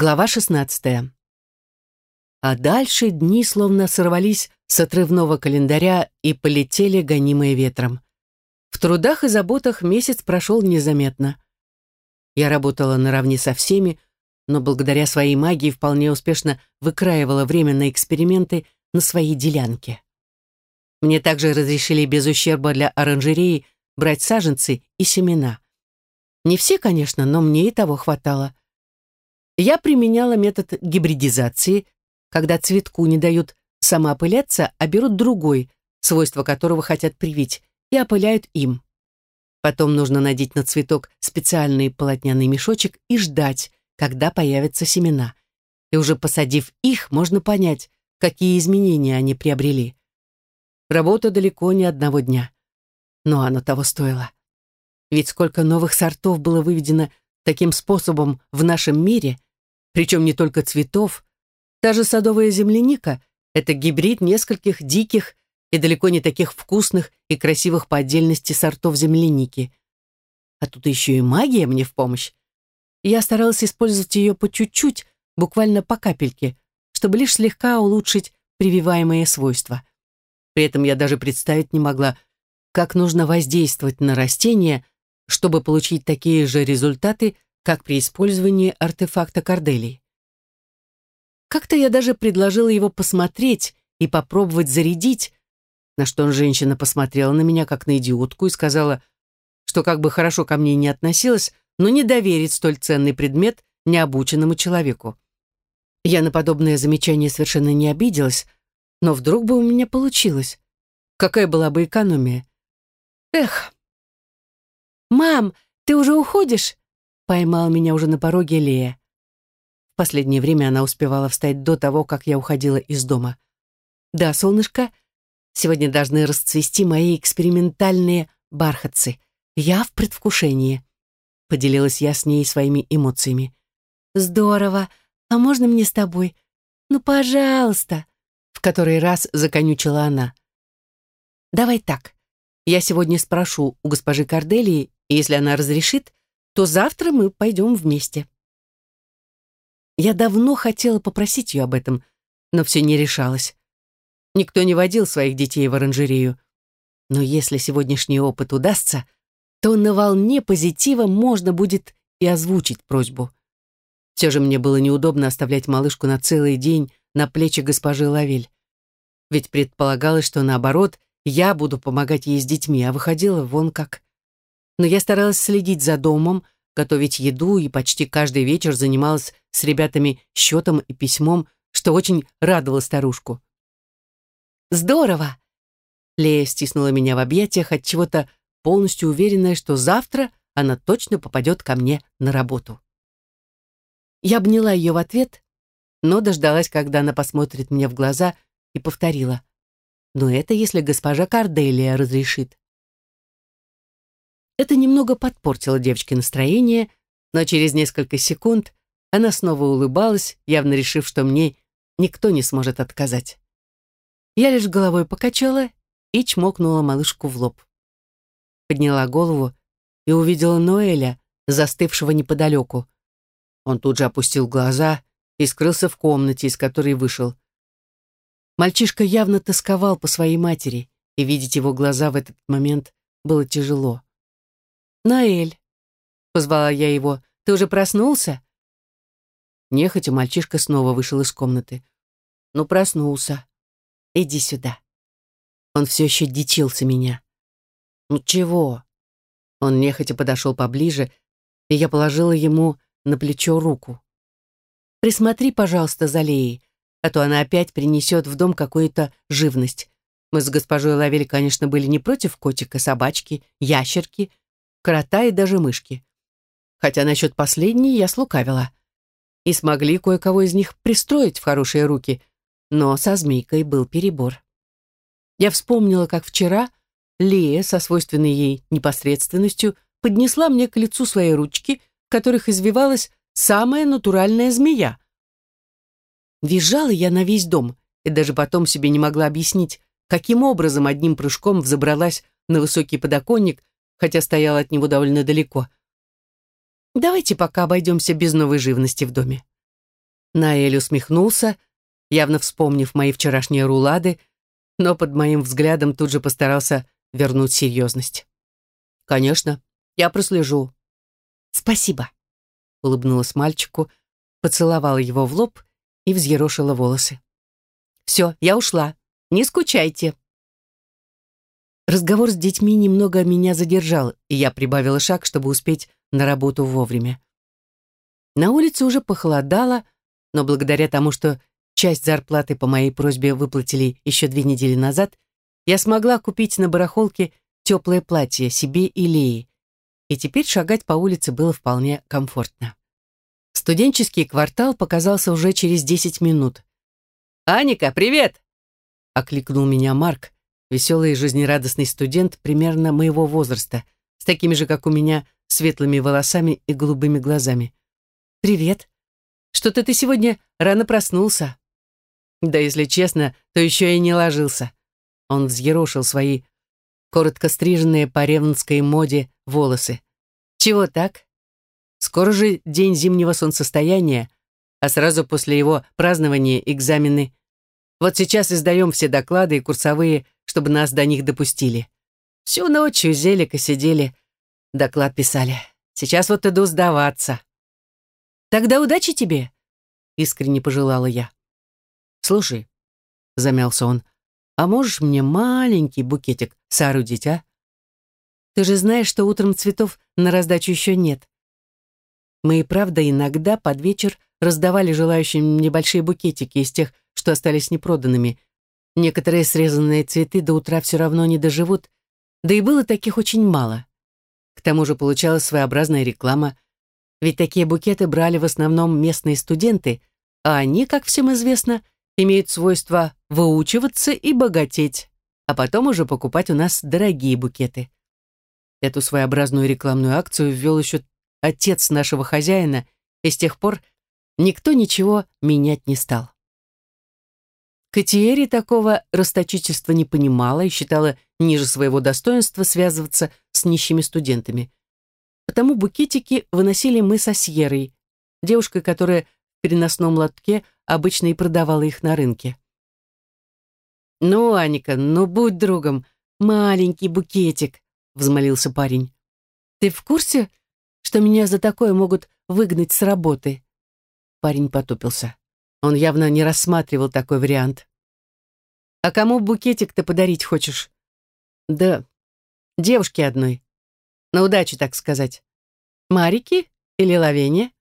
Глава 16. А дальше дни словно сорвались с отрывного календаря и полетели, гонимые ветром. В трудах и заботах месяц прошел незаметно. Я работала наравне со всеми, но благодаря своей магии вполне успешно выкраивала время на эксперименты на своей делянке. Мне также разрешили без ущерба для оранжереи брать саженцы и семена. Не все, конечно, но мне и того хватало я применяла метод гибридизации, когда цветку не дают самоопыляться, а берут другой, свойства которого хотят привить, и опыляют им. Потом нужно надеть на цветок специальный полотняный мешочек и ждать, когда появятся семена. И уже посадив их, можно понять, какие изменения они приобрели. Работа далеко не одного дня. Но оно того стоило. Ведь сколько новых сортов было выведено таким способом в нашем мире – причем не только цветов. Та же садовая земляника — это гибрид нескольких диких и далеко не таких вкусных и красивых по отдельности сортов земляники. А тут еще и магия мне в помощь. Я старалась использовать ее по чуть-чуть, буквально по капельке, чтобы лишь слегка улучшить прививаемые свойства. При этом я даже представить не могла, как нужно воздействовать на растения, чтобы получить такие же результаты, как при использовании артефакта Корделии. Как-то я даже предложила его посмотреть и попробовать зарядить, на что женщина посмотрела на меня как на идиотку и сказала, что как бы хорошо ко мне не относилась, но не доверит столь ценный предмет необученному человеку. Я на подобное замечание совершенно не обиделась, но вдруг бы у меня получилось. Какая была бы экономия? Эх. «Мам, ты уже уходишь?» Поймал меня уже на пороге Лея. В последнее время она успевала встать до того, как я уходила из дома. «Да, солнышко, сегодня должны расцвести мои экспериментальные бархатцы. Я в предвкушении», — поделилась я с ней своими эмоциями. «Здорово. А можно мне с тобой? Ну, пожалуйста», — в который раз законючила она. «Давай так. Я сегодня спрошу у госпожи Корделии, и если она разрешит, то завтра мы пойдем вместе. Я давно хотела попросить ее об этом, но все не решалась. Никто не водил своих детей в оранжерею. Но если сегодняшний опыт удастся, то на волне позитива можно будет и озвучить просьбу. Все же мне было неудобно оставлять малышку на целый день на плечи госпожи Лавель. Ведь предполагалось, что наоборот, я буду помогать ей с детьми, а выходила вон как но я старалась следить за домом, готовить еду и почти каждый вечер занималась с ребятами счетом и письмом, что очень радовало старушку. «Здорово!» Лея стиснула меня в объятиях от чего-то полностью уверенная, что завтра она точно попадет ко мне на работу. Я обняла ее в ответ, но дождалась, когда она посмотрит мне в глаза и повторила. «Но это если госпожа Карделия разрешит». Это немного подпортило девочке настроение, но через несколько секунд она снова улыбалась, явно решив, что мне никто не сможет отказать. Я лишь головой покачала и чмокнула малышку в лоб. Подняла голову и увидела Ноэля, застывшего неподалеку. Он тут же опустил глаза и скрылся в комнате, из которой вышел. Мальчишка явно тосковал по своей матери, и видеть его глаза в этот момент было тяжело. «Наэль», — позвала я его, — «ты уже проснулся?» Нехотя мальчишка снова вышел из комнаты. «Ну, проснулся. Иди сюда». Он все еще дичился меня. «Ну чего?» Он нехотя подошел поближе, и я положила ему на плечо руку. «Присмотри, пожалуйста, за Леей, а то она опять принесет в дом какую-то живность. Мы с госпожой Лавель, конечно, были не против котика, собачки, ящерки, крота и даже мышки. Хотя насчет последней я слукавила. И смогли кое-кого из них пристроить в хорошие руки, но со змейкой был перебор. Я вспомнила, как вчера Лея со свойственной ей непосредственностью поднесла мне к лицу свои ручки, в которых извивалась самая натуральная змея. Визжала я на весь дом и даже потом себе не могла объяснить, каким образом одним прыжком взобралась на высокий подоконник, хотя стоял от него довольно далеко. Давайте пока обойдемся без новой живности в доме. Наэль усмехнулся, явно вспомнив мои вчерашние рулады, но под моим взглядом тут же постарался вернуть серьезность. «Конечно, я прослежу». «Спасибо», — улыбнулась мальчику, поцеловала его в лоб и взъерошила волосы. «Все, я ушла. Не скучайте». Разговор с детьми немного меня задержал, и я прибавила шаг, чтобы успеть на работу вовремя. На улице уже похолодало, но благодаря тому, что часть зарплаты по моей просьбе выплатили еще две недели назад, я смогла купить на барахолке теплое платье себе и Леи, и теперь шагать по улице было вполне комфортно. Студенческий квартал показался уже через десять минут. «Аника, привет!» — окликнул меня Марк, веселый и жизнерадостный студент примерно моего возраста, с такими же, как у меня, светлыми волосами и голубыми глазами. «Привет. Что-то ты сегодня рано проснулся». Да, если честно, то еще и не ложился. Он взъерошил свои коротко стриженные по ревнской моде волосы. «Чего так? Скоро же день зимнего солнцестояния, а сразу после его празднования экзамены. Вот сейчас издаем все доклады и курсовые, чтобы нас до них допустили. Всю ночь у Зелика сидели, доклад писали. Сейчас вот иду сдаваться. Тогда удачи тебе, искренне пожелала я. Слушай, замялся он, а можешь мне маленький букетик соорудить, а? Ты же знаешь, что утром цветов на раздачу еще нет. Мы и правда иногда под вечер раздавали желающим небольшие букетики из тех, что остались непроданными. Некоторые срезанные цветы до утра все равно не доживут, да и было таких очень мало. К тому же получалась своеобразная реклама, ведь такие букеты брали в основном местные студенты, а они, как всем известно, имеют свойство выучиваться и богатеть, а потом уже покупать у нас дорогие букеты. Эту своеобразную рекламную акцию ввел еще отец нашего хозяина, и с тех пор никто ничего менять не стал. Катиери такого расточительства не понимала и считала ниже своего достоинства связываться с нищими студентами. Потому букетики выносили мы со Сьерой, девушкой, которая в переносном лотке обычно и продавала их на рынке. «Ну, Аника, ну будь другом, маленький букетик», — взмолился парень. «Ты в курсе, что меня за такое могут выгнать с работы?» Парень потупился. Он явно не рассматривал такой вариант. «А кому букетик ты подарить хочешь?» «Да, девушке одной. На удачу, так сказать. Марики или Лавене?»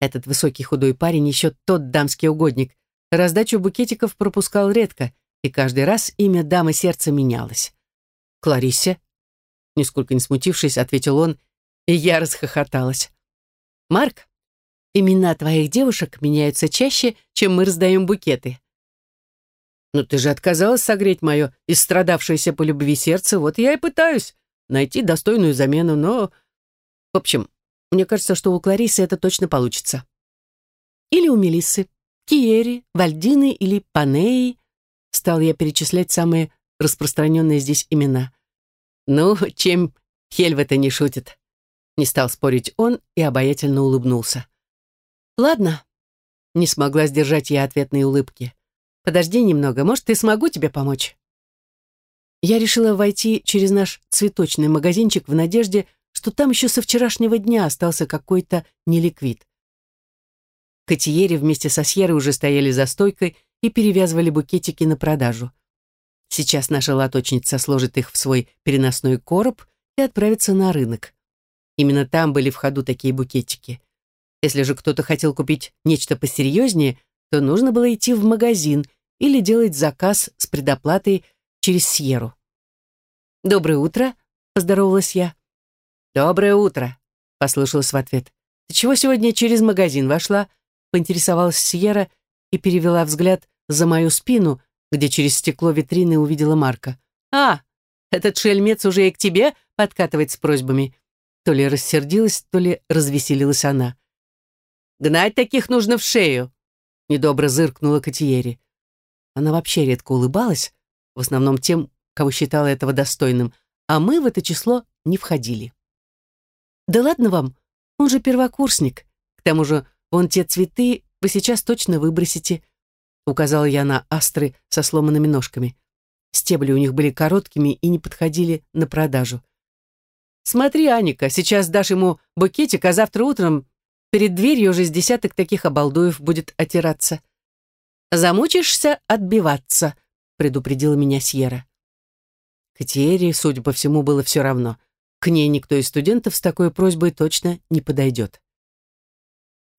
Этот высокий худой парень еще тот дамский угодник. Раздачу букетиков пропускал редко, и каждый раз имя дамы сердца менялось. «Клариссе?» Нисколько не смутившись, ответил он, и я расхохоталась. «Марк, имена твоих девушек меняются чаще, чем мы раздаем букеты». «Но ты же отказалась согреть мое истрадавшееся по любви сердце, вот я и пытаюсь найти достойную замену, но... В общем, мне кажется, что у Кларисы это точно получится. Или у Мелиссы, Киери, Вальдины или Панеи. Стал я перечислять самые распространенные здесь имена. Ну, чем Хельвета не шутит. Не стал спорить он и обаятельно улыбнулся. Ладно. Не смогла сдержать я ответные улыбки. Подожди немного, может, и смогу тебе помочь. Я решила войти через наш цветочный магазинчик в надежде, что там еще со вчерашнего дня остался какой-то неликвид. Котиери вместе со Сьерой уже стояли за стойкой и перевязывали букетики на продажу. Сейчас наша лоточница сложит их в свой переносной короб и отправится на рынок. Именно там были в ходу такие букетики. Если же кто-то хотел купить нечто посерьезнее, то нужно было идти в магазин или делать заказ с предоплатой через Сьеру. «Доброе утро», — поздоровалась я. «Доброе утро», — послышалось в ответ. «Ты чего сегодня через магазин вошла?» — поинтересовалась Сьерра и перевела взгляд за мою спину, где через стекло витрины увидела Марка. «А, этот шельмец уже и к тебе подкатывает с просьбами». То ли рассердилась, то ли развеселилась она. «Гнать таких нужно в шею», — недобро зыркнула Катиери. Она вообще редко улыбалась, в основном тем, кого считала этого достойным, а мы в это число не входили. «Да ладно вам, он же первокурсник. К тому же, вон те цветы вы сейчас точно выбросите», — указала я на астры со сломанными ножками. Стебли у них были короткими и не подходили на продажу. «Смотри, Аника, сейчас дашь ему букетик, а завтра утром перед дверью уже с десяток таких обалдуев будет отираться. Замучишься отбиваться», — предупредила меня Сьерра. Катерии, судя по всему, было все равно. К ней никто из студентов с такой просьбой точно не подойдет.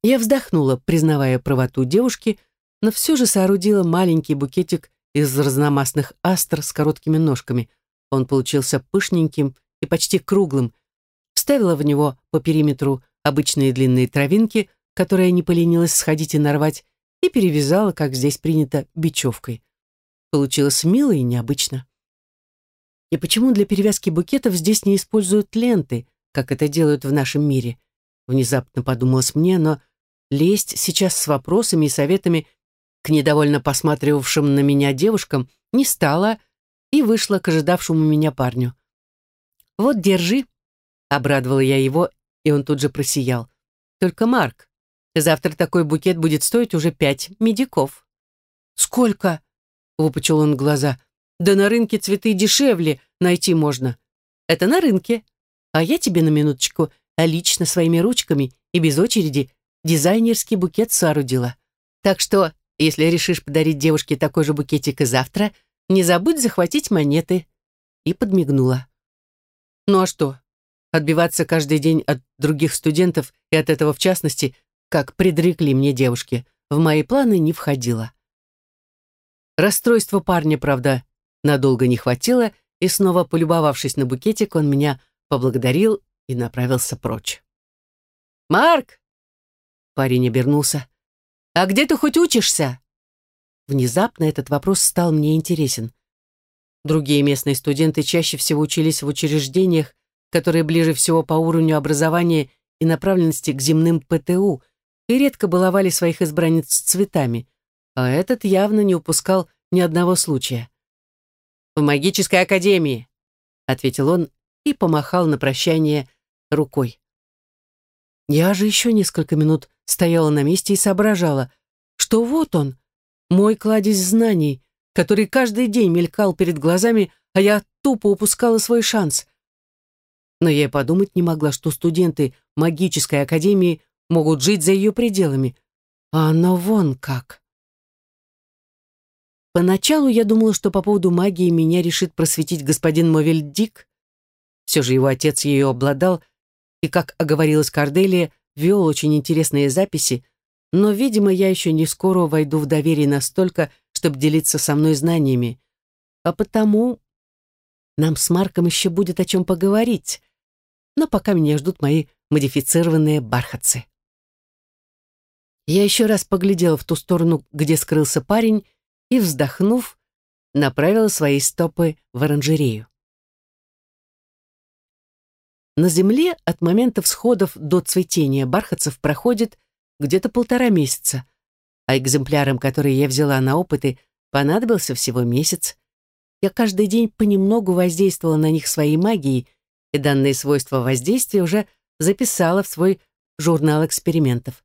Я вздохнула, признавая правоту девушки, но все же соорудила маленький букетик из разномастных астр с короткими ножками. Он получился пышненьким и почти круглым. Вставила в него по периметру обычные длинные травинки, которые не поленилась сходить и нарвать, и перевязала, как здесь принято, бечевкой. Получилось мило и необычно. И почему для перевязки букетов здесь не используют ленты, как это делают в нашем мире? Внезапно подумалось мне, но лезть сейчас с вопросами и советами к недовольно посматривавшим на меня девушкам не стала и вышла к ожидавшему меня парню. «Вот, держи», — обрадовала я его, и он тут же просиял. «Только, Марк, завтра такой букет будет стоить уже пять медиков». «Сколько?» — выпучил он глаза. «Да на рынке цветы дешевле найти можно». «Это на рынке. А я тебе на минуточку, а лично своими ручками и без очереди дизайнерский букет соорудила. Так что если решишь подарить девушке такой же букетик и завтра, не забудь захватить монеты». И подмигнула. «Ну а что? Отбиваться каждый день от других студентов и от этого в частности, как предрекли мне девушки, в мои планы не входило». Расстройство парня, правда, надолго не хватило, и снова полюбовавшись на букетик, он меня поблагодарил и направился прочь. «Марк!» Парень обернулся. «А где ты хоть учишься?» Внезапно этот вопрос стал мне интересен. Другие местные студенты чаще всего учились в учреждениях, которые ближе всего по уровню образования и направленности к земным ПТУ, и редко баловали своих избранниц цветами, а этот явно не упускал ни одного случая. «В магической академии», — ответил он и помахал на прощание рукой. Я же еще несколько минут стояла на месте и соображала, что вот он, мой кладезь знаний, который каждый день мелькал перед глазами, а я тупо упускала свой шанс. Но я и подумать не могла, что студенты магической академии могут жить за ее пределами. А оно вон как. Поначалу я думала, что по поводу магии меня решит просветить господин Мовельдик. Все же его отец ее обладал, и, как оговорилась Корделия, вел очень интересные записи, но, видимо, я еще не скоро войду в доверие настолько, чтобы делиться со мной знаниями. А потому нам с Марком еще будет о чем поговорить. Но пока меня ждут мои модифицированные бархатцы. Я еще раз поглядела в ту сторону, где скрылся парень, и, вздохнув, направила свои стопы в оранжерею. На Земле от момента всходов до цветения бархатцев проходит где-то полтора месяца, а экземплярам, которые я взяла на опыты, понадобился всего месяц. Я каждый день понемногу воздействовала на них своей магией, и данные свойства воздействия уже записала в свой журнал экспериментов.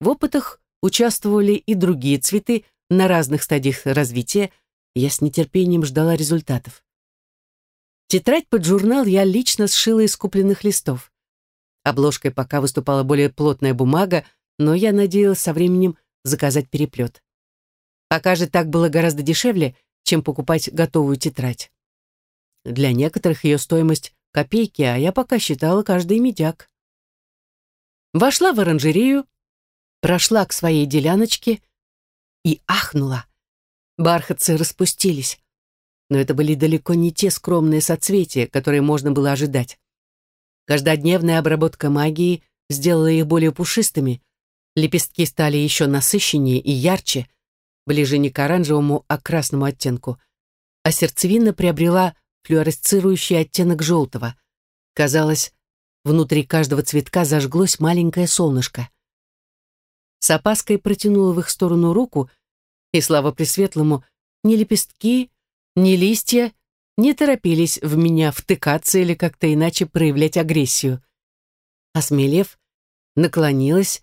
В опытах участвовали и другие цветы на разных стадиях развития, я с нетерпением ждала результатов. Тетрадь под журнал я лично сшила из купленных листов. Обложкой пока выступала более плотная бумага, но я надеялась со временем заказать переплет. Пока же так было гораздо дешевле, чем покупать готовую тетрадь. Для некоторых ее стоимость — копейки, а я пока считала каждый медяк. Вошла в оранжерею, прошла к своей деляночке и ахнула. Бархатцы распустились но это были далеко не те скромные соцветия, которые можно было ожидать. Каждодневная обработка магии сделала их более пушистыми, лепестки стали еще насыщеннее и ярче, ближе не к оранжевому, а к красному оттенку, а сердцевина приобрела флюоресцирующий оттенок желтого. Казалось, внутри каждого цветка зажглось маленькое солнышко. С опаской протянула в их сторону руку, и, слава Пресветлому, ни лепестки, ни листья не торопились в меня втыкаться или как-то иначе проявлять агрессию. Осмелев, наклонилась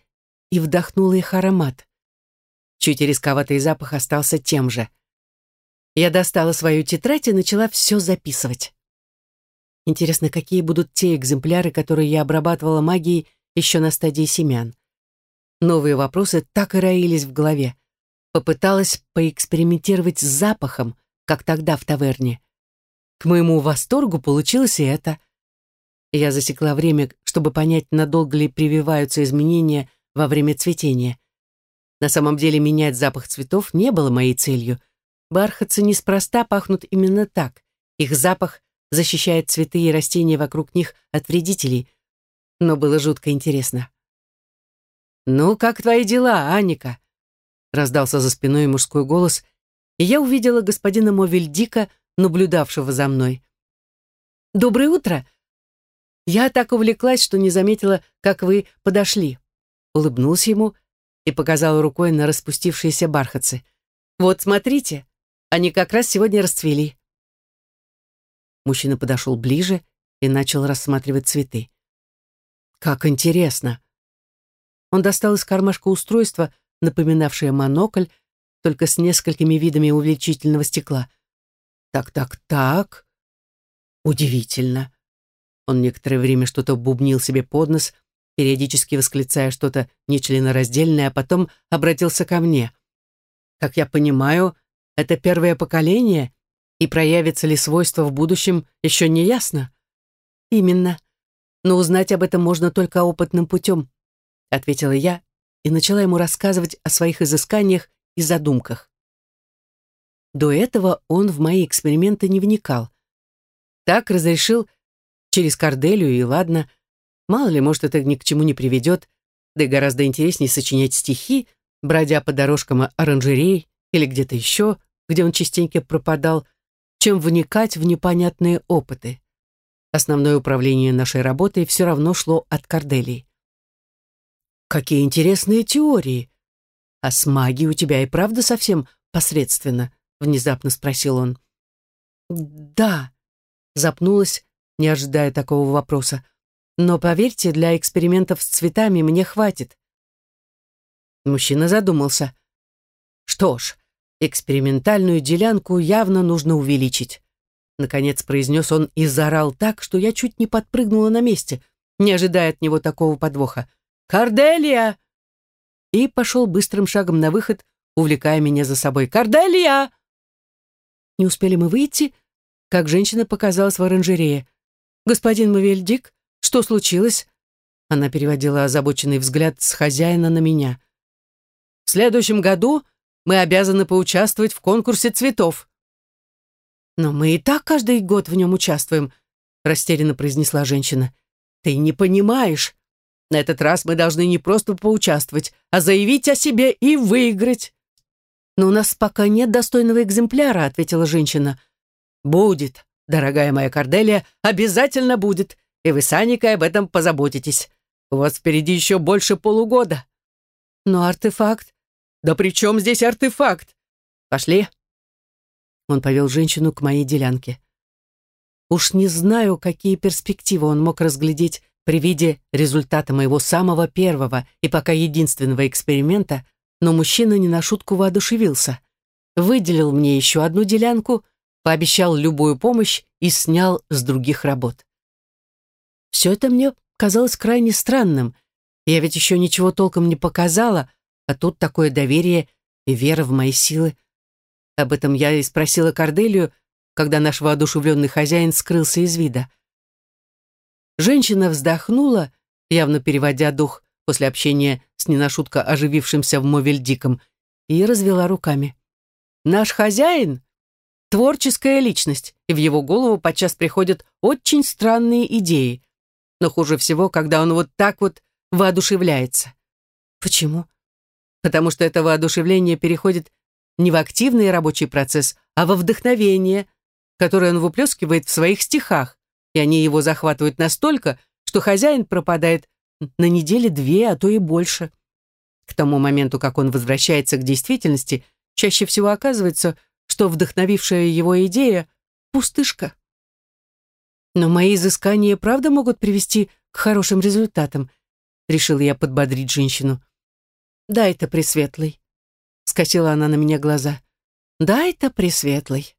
и вдохнула их аромат. Чуть рисковатый запах остался тем же. Я достала свою тетрадь и начала все записывать. Интересно, какие будут те экземпляры, которые я обрабатывала магией еще на стадии семян. Новые вопросы так и роились в голове. Попыталась поэкспериментировать с запахом, как тогда в таверне. К моему восторгу получилось и это. Я засекла время, чтобы понять, надолго ли прививаются изменения во время цветения. На самом деле менять запах цветов не было моей целью. Бархатцы неспроста пахнут именно так. Их запах защищает цветы и растения вокруг них от вредителей. Но было жутко интересно. «Ну, как твои дела, Анника?» Раздался за спиной мужской голос, и я увидела господина Мовельдика, наблюдавшего за мной. «Доброе утро!» Я так увлеклась, что не заметила, как вы подошли. Улыбнулся ему и показала рукой на распустившиеся бархатцы. «Вот, смотрите, они как раз сегодня расцвели». Мужчина подошел ближе и начал рассматривать цветы. «Как интересно!» Он достал из кармашка устройство, напоминавшее монокль, только с несколькими видами увеличительного стекла. «Так, так, так. Удивительно». Он некоторое время что-то бубнил себе под нос, периодически восклицая что-то нечленораздельное, а потом обратился ко мне. «Как я понимаю, это первое поколение, и проявится ли свойство в будущем, еще не ясно?» «Именно. Но узнать об этом можно только опытным путем», ответила я и начала ему рассказывать о своих изысканиях и задумках. До этого он в мои эксперименты не вникал. Так разрешил через Корделию, и ладно, Мало ли, может, это ни к чему не приведет, да и гораздо интереснее сочинять стихи, бродя по дорожкам оранжерей или где-то еще, где он частенько пропадал, чем вникать в непонятные опыты. Основное управление нашей работой все равно шло от Корделии. «Какие интересные теории! А с магией у тебя и правда совсем посредственно?» — внезапно спросил он. «Да», — запнулась, не ожидая такого вопроса. Но поверьте, для экспериментов с цветами мне хватит. Мужчина задумался. Что ж, экспериментальную делянку явно нужно увеличить. Наконец произнес он и заорал так, что я чуть не подпрыгнула на месте, не ожидая от него такого подвоха. «Корделия!» И пошел быстрым шагом на выход, увлекая меня за собой. «Корделия!» Не успели мы выйти, как женщина показалась в оранжерее. «Господин Мавельдик, что случилось?» Она переводила озабоченный взгляд с хозяина на меня. «В следующем году мы обязаны поучаствовать в конкурсе цветов». «Но мы и так каждый год в нем участвуем», растерянно произнесла женщина. «Ты не понимаешь. На этот раз мы должны не просто поучаствовать, а заявить о себе и выиграть». «Но у нас пока нет достойного экземпляра», ответила женщина. «Будет, дорогая моя Корделия, обязательно будет и вы с Аникой об этом позаботитесь. У вас впереди еще больше полугода. Но артефакт? Да при чем здесь артефакт? Пошли. Он повел женщину к моей делянке. Уж не знаю, какие перспективы он мог разглядеть при виде результата моего самого первого и пока единственного эксперимента, но мужчина не на шутку воодушевился. Выделил мне еще одну делянку, пообещал любую помощь и снял с других работ. Все это мне казалось крайне странным. Я ведь еще ничего толком не показала, а тут такое доверие и вера в мои силы. Об этом я и спросила Корделию, когда наш воодушевленный хозяин скрылся из вида. Женщина вздохнула, явно переводя дух после общения с не на шутка оживившимся в Мовельдиком, и развела руками. «Наш хозяин — творческая личность, и в его голову подчас приходят очень странные идеи но хуже всего, когда он вот так вот воодушевляется. Почему? Потому что это воодушевление переходит не в активный рабочий процесс, а во вдохновение, которое он выплескивает в своих стихах, и они его захватывают настолько, что хозяин пропадает на неделе две, а то и больше. К тому моменту, как он возвращается к действительности, чаще всего оказывается, что вдохновившая его идея — пустышка. Но мои изыскания правда могут привести к хорошим результатам, решил я подбодрить женщину. Дай-то, Пресветлый!» Скосила она на меня глаза. «Дай-то, Пресветлый!»